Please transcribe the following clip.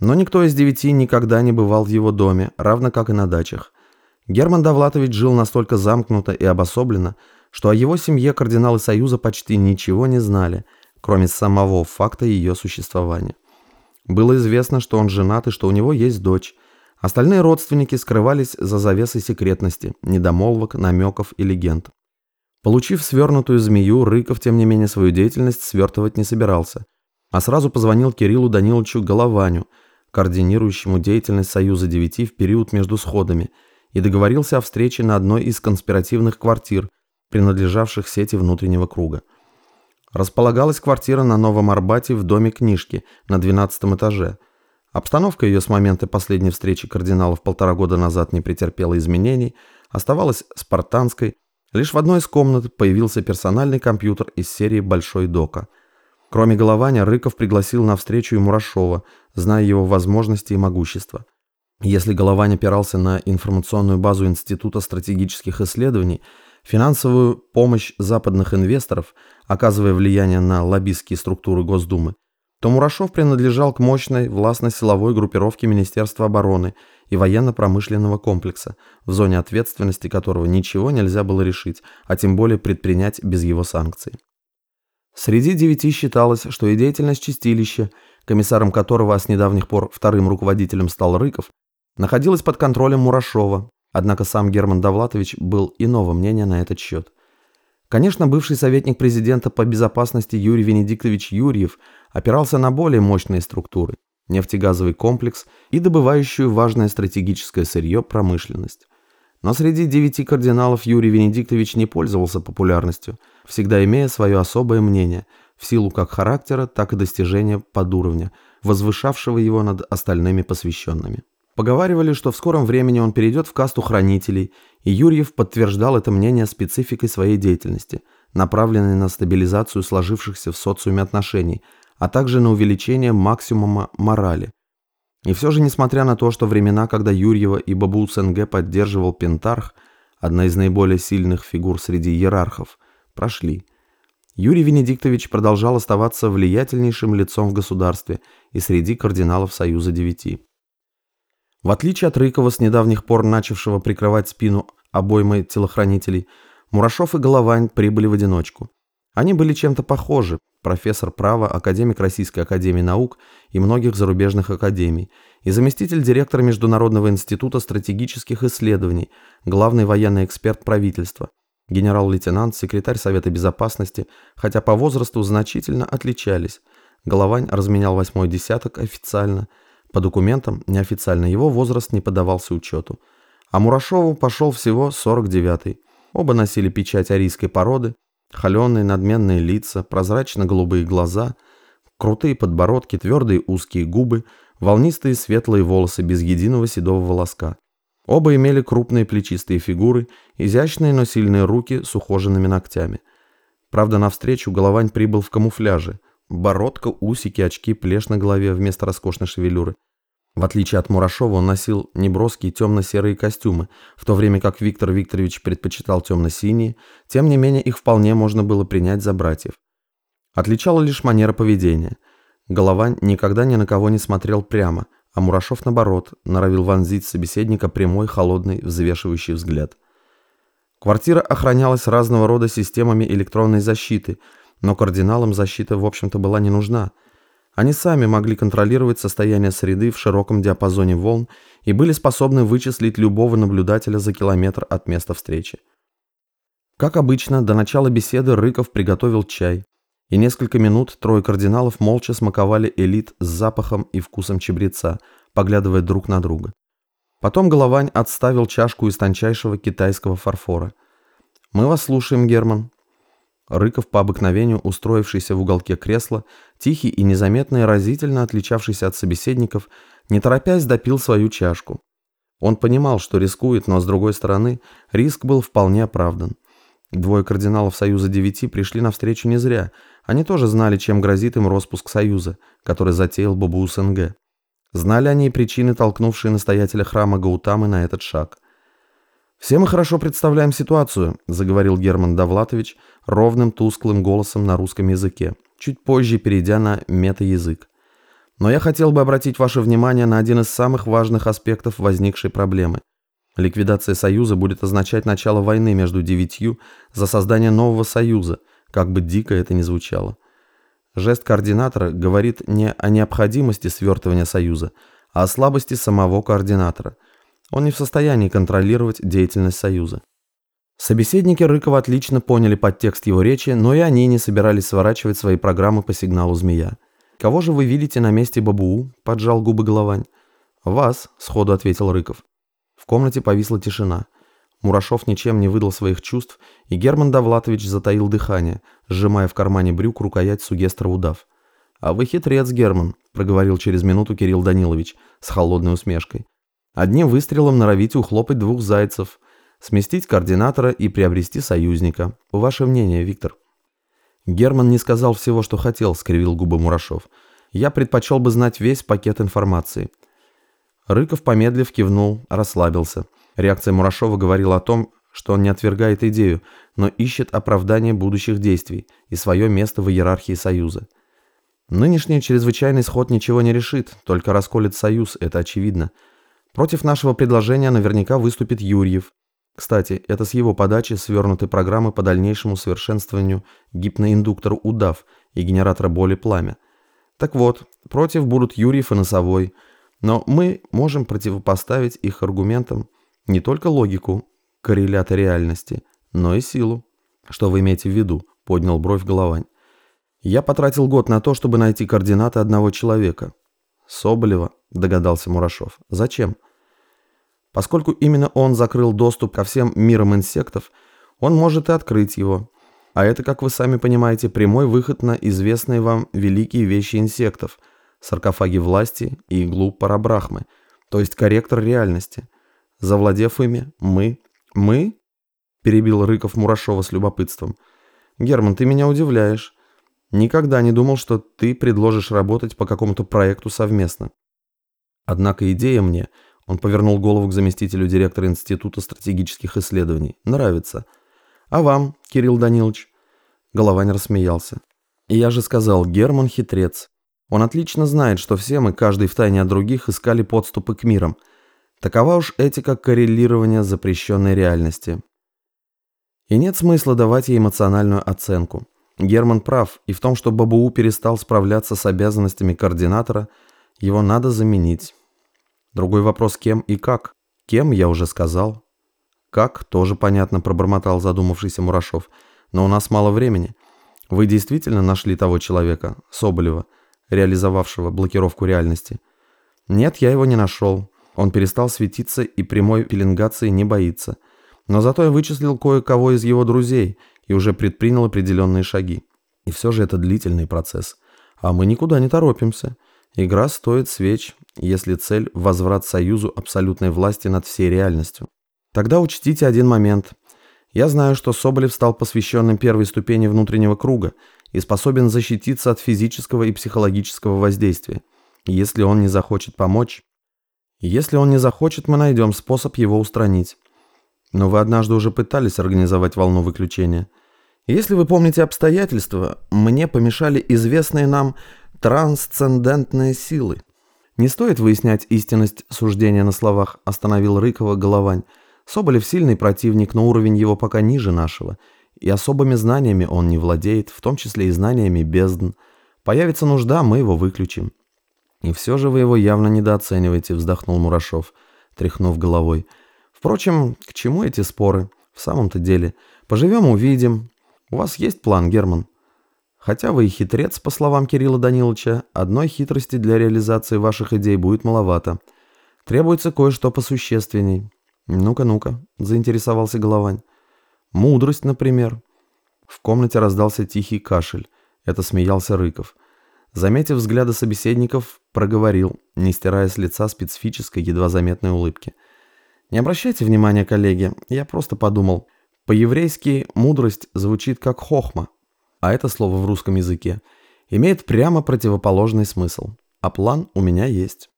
Но никто из девяти никогда не бывал в его доме, равно как и на дачах. Герман Довлатович жил настолько замкнуто и обособленно, что о его семье кардиналы Союза почти ничего не знали, кроме самого факта ее существования. Было известно, что он женат и что у него есть дочь. Остальные родственники скрывались за завесой секретности, недомолвок, намеков и легенд. Получив свернутую змею, Рыков, тем не менее, свою деятельность свертывать не собирался, а сразу позвонил Кириллу Даниловичу Голованю, координирующему деятельность Союза Девяти в период между сходами – и договорился о встрече на одной из конспиративных квартир, принадлежавших сети внутреннего круга. Располагалась квартира на Новом Арбате в доме книжки на 12 этаже. Обстановка ее с момента последней встречи кардиналов полтора года назад не претерпела изменений, оставалась спартанской. Лишь в одной из комнат появился персональный компьютер из серии «Большой Дока». Кроме Голованя, Рыков пригласил на встречу и Мурашова, зная его возможности и могущество. Если Головань опирался на информационную базу Института стратегических исследований, финансовую помощь западных инвесторов, оказывая влияние на лоббистские структуры Госдумы, то Мурашов принадлежал к мощной властно-силовой группировке Министерства обороны и военно-промышленного комплекса, в зоне ответственности которого ничего нельзя было решить, а тем более предпринять без его санкций. Среди девяти считалось, что и деятельность чистилища, комиссаром которого с недавних пор вторым руководителем стал Рыков, находилась под контролем Мурашова, однако сам Герман Довлатович был иного мнения на этот счет. Конечно, бывший советник президента по безопасности Юрий Венедиктович Юрьев опирался на более мощные структуры – нефтегазовый комплекс и добывающую важное стратегическое сырье промышленность. Но среди девяти кардиналов Юрий Венедиктович не пользовался популярностью, всегда имея свое особое мнение, в силу как характера, так и достижения подуровня, возвышавшего его над остальными посвященными. Поговаривали, что в скором времени он перейдет в касту хранителей, и Юрьев подтверждал это мнение спецификой своей деятельности, направленной на стабилизацию сложившихся в социуме отношений, а также на увеличение максимума морали. И все же, несмотря на то, что времена, когда Юрьева и Бабу СНГ поддерживал Пентарх, одна из наиболее сильных фигур среди иерархов, прошли. Юрий Венедиктович продолжал оставаться влиятельнейшим лицом в государстве и среди кардиналов Союза Девяти. В отличие от Рыкова, с недавних пор начавшего прикрывать спину обоймой телохранителей, Мурашов и Головань прибыли в одиночку. Они были чем-то похожи, профессор права, академик Российской академии наук и многих зарубежных академий, и заместитель директора Международного института стратегических исследований, главный военный эксперт правительства, генерал-лейтенант, секретарь Совета Безопасности, хотя по возрасту значительно отличались. Головань разменял восьмой десяток официально – по документам, неофициально, его возраст не подавался учету. А Мурашову пошел всего 49-й. Оба носили печать арийской породы, холеные надменные лица, прозрачно-голубые глаза, крутые подбородки, твердые узкие губы, волнистые светлые волосы без единого седого волоска. Оба имели крупные плечистые фигуры, изящные, но сильные руки с ухоженными ногтями. Правда, навстречу Головань прибыл в камуфляже. Бородка, усики, очки, плешь на голове вместо роскошной шевелюры. В отличие от Мурашова, он носил неброские темно-серые костюмы, в то время как Виктор Викторович предпочитал темно-синие, тем не менее их вполне можно было принять за братьев. Отличала лишь манера поведения. Головань никогда ни на кого не смотрел прямо, а Мурашов, наоборот, норовил вонзить собеседника прямой, холодный, взвешивающий взгляд. Квартира охранялась разного рода системами электронной защиты, но кардиналам защита, в общем-то, была не нужна – они сами могли контролировать состояние среды в широком диапазоне волн и были способны вычислить любого наблюдателя за километр от места встречи. Как обычно, до начала беседы Рыков приготовил чай, и несколько минут трое кардиналов молча смаковали элит с запахом и вкусом чебреца, поглядывая друг на друга. Потом Головань отставил чашку из тончайшего китайского фарфора. «Мы вас слушаем, Герман», Рыков, по обыкновению устроившийся в уголке кресла, тихий и незаметно и разительно отличавшийся от собеседников, не торопясь допил свою чашку. Он понимал, что рискует, но, с другой стороны, риск был вполне оправдан. Двое кардиналов Союза Девяти пришли навстречу не зря. Они тоже знали, чем грозит им распуск Союза, который затеял Бабу СНГ. Знали они и причины, толкнувшие настоятеля храма Гаутамы на этот шаг – «Все мы хорошо представляем ситуацию», – заговорил Герман Давлатович ровным тусклым голосом на русском языке, чуть позже перейдя на мета-язык. Но я хотел бы обратить ваше внимание на один из самых важных аспектов возникшей проблемы. Ликвидация Союза будет означать начало войны между девятью за создание нового Союза, как бы дико это ни звучало. Жест координатора говорит не о необходимости свертывания Союза, а о слабости самого координатора. Он не в состоянии контролировать деятельность Союза. Собеседники Рыкова отлично поняли подтекст его речи, но и они не собирались сворачивать свои программы по сигналу «Змея». «Кого же вы видите на месте Бабуу?» – поджал губы Головань. «Вас», – сходу ответил Рыков. В комнате повисла тишина. Мурашов ничем не выдал своих чувств, и Герман Давлатович затаил дыхание, сжимая в кармане брюк рукоять сугестра удав. «А вы хитрец, Герман», – проговорил через минуту Кирилл Данилович с холодной усмешкой. «Одним выстрелом норовите ухлопать двух зайцев, сместить координатора и приобрести союзника. Ваше мнение, Виктор?» Герман не сказал всего, что хотел, скривил губы Мурашов. Я предпочел бы знать весь пакет информации. Рыков, помедлив, кивнул, расслабился. Реакция Мурашова говорила о том, что он не отвергает идею, но ищет оправдание будущих действий и свое место в иерархии Союза. Нынешний чрезвычайный сход ничего не решит, только расколет Союз, это очевидно. Против нашего предложения наверняка выступит Юрьев, кстати, это с его подачи свернуты программы по дальнейшему совершенствованию гипноиндуктора «Удав» и генератора боли «Пламя». Так вот, против будут Юрьев и Носовой, но мы можем противопоставить их аргументам не только логику коррелята реальности, но и силу. Что вы имеете в виду? Поднял бровь Головань. Я потратил год на то, чтобы найти координаты одного человека. Соболева, догадался Мурашов. Зачем? Поскольку именно он закрыл доступ ко всем мирам инсектов, он может и открыть его. А это, как вы сами понимаете, прямой выход на известные вам великие вещи инсектов, саркофаги власти и иглу парабрахмы, то есть корректор реальности. Завладев ими, мы... Мы? Перебил Рыков Мурашова с любопытством. Герман, ты меня удивляешь. Никогда не думал, что ты предложишь работать по какому-то проекту совместно. Однако идея мне он повернул голову к заместителю директора Института стратегических исследований. «Нравится. А вам, Кирилл Данилович?» Голованин рассмеялся. «И я же сказал, Герман хитрец. Он отлично знает, что все мы, каждый втайне от других, искали подступы к мирам. Такова уж этика коррелирования запрещенной реальности. И нет смысла давать ей эмоциональную оценку. Герман прав и в том, что Бабуу перестал справляться с обязанностями координатора, его надо заменить. Другой вопрос, кем и как. Кем, я уже сказал. Как, тоже понятно, пробормотал задумавшийся Мурашов. Но у нас мало времени. Вы действительно нашли того человека, Соболева, реализовавшего блокировку реальности? Нет, я его не нашел. Он перестал светиться и прямой пеленгации не боится. Но зато я вычислил кое-кого из его друзей и уже предпринял определенные шаги. И все же это длительный процесс. А мы никуда не торопимся. Игра стоит свеч, если цель – возврат Союзу абсолютной власти над всей реальностью. Тогда учтите один момент. Я знаю, что Соболев стал посвященным первой ступени внутреннего круга и способен защититься от физического и психологического воздействия. Если он не захочет помочь... Если он не захочет, мы найдем способ его устранить. Но вы однажды уже пытались организовать волну выключения. Если вы помните обстоятельства, мне помешали известные нам трансцендентные силы. Не стоит выяснять истинность суждения на словах, остановил Рыкова Головань. Соболев сильный противник, но уровень его пока ниже нашего, и особыми знаниями он не владеет, в том числе и знаниями бездн. Появится нужда, мы его выключим. И все же вы его явно недооцениваете, вздохнул Мурашов, тряхнув головой. Впрочем, к чему эти споры? В самом-то деле, поживем увидим. У вас есть план, Герман? Хотя вы и хитрец, по словам Кирилла Даниловича, одной хитрости для реализации ваших идей будет маловато. Требуется кое-что посущественней. Ну-ка, ну-ка, заинтересовался Головань. Мудрость, например. В комнате раздался тихий кашель. Это смеялся Рыков. Заметив взгляды собеседников, проговорил, не стирая с лица специфической, едва заметной улыбки. «Не обращайте внимания, коллеги, я просто подумал. По-еврейски мудрость звучит как хохма, а это слово в русском языке, имеет прямо противоположный смысл. А план у меня есть.